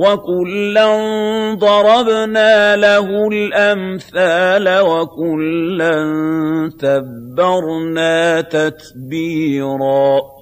وَكُلًّا ضَرَبْنَا لَهُ الْأَمْثَالَ وَكُلًّا تَبَّرْنَا تَتْبِيرًا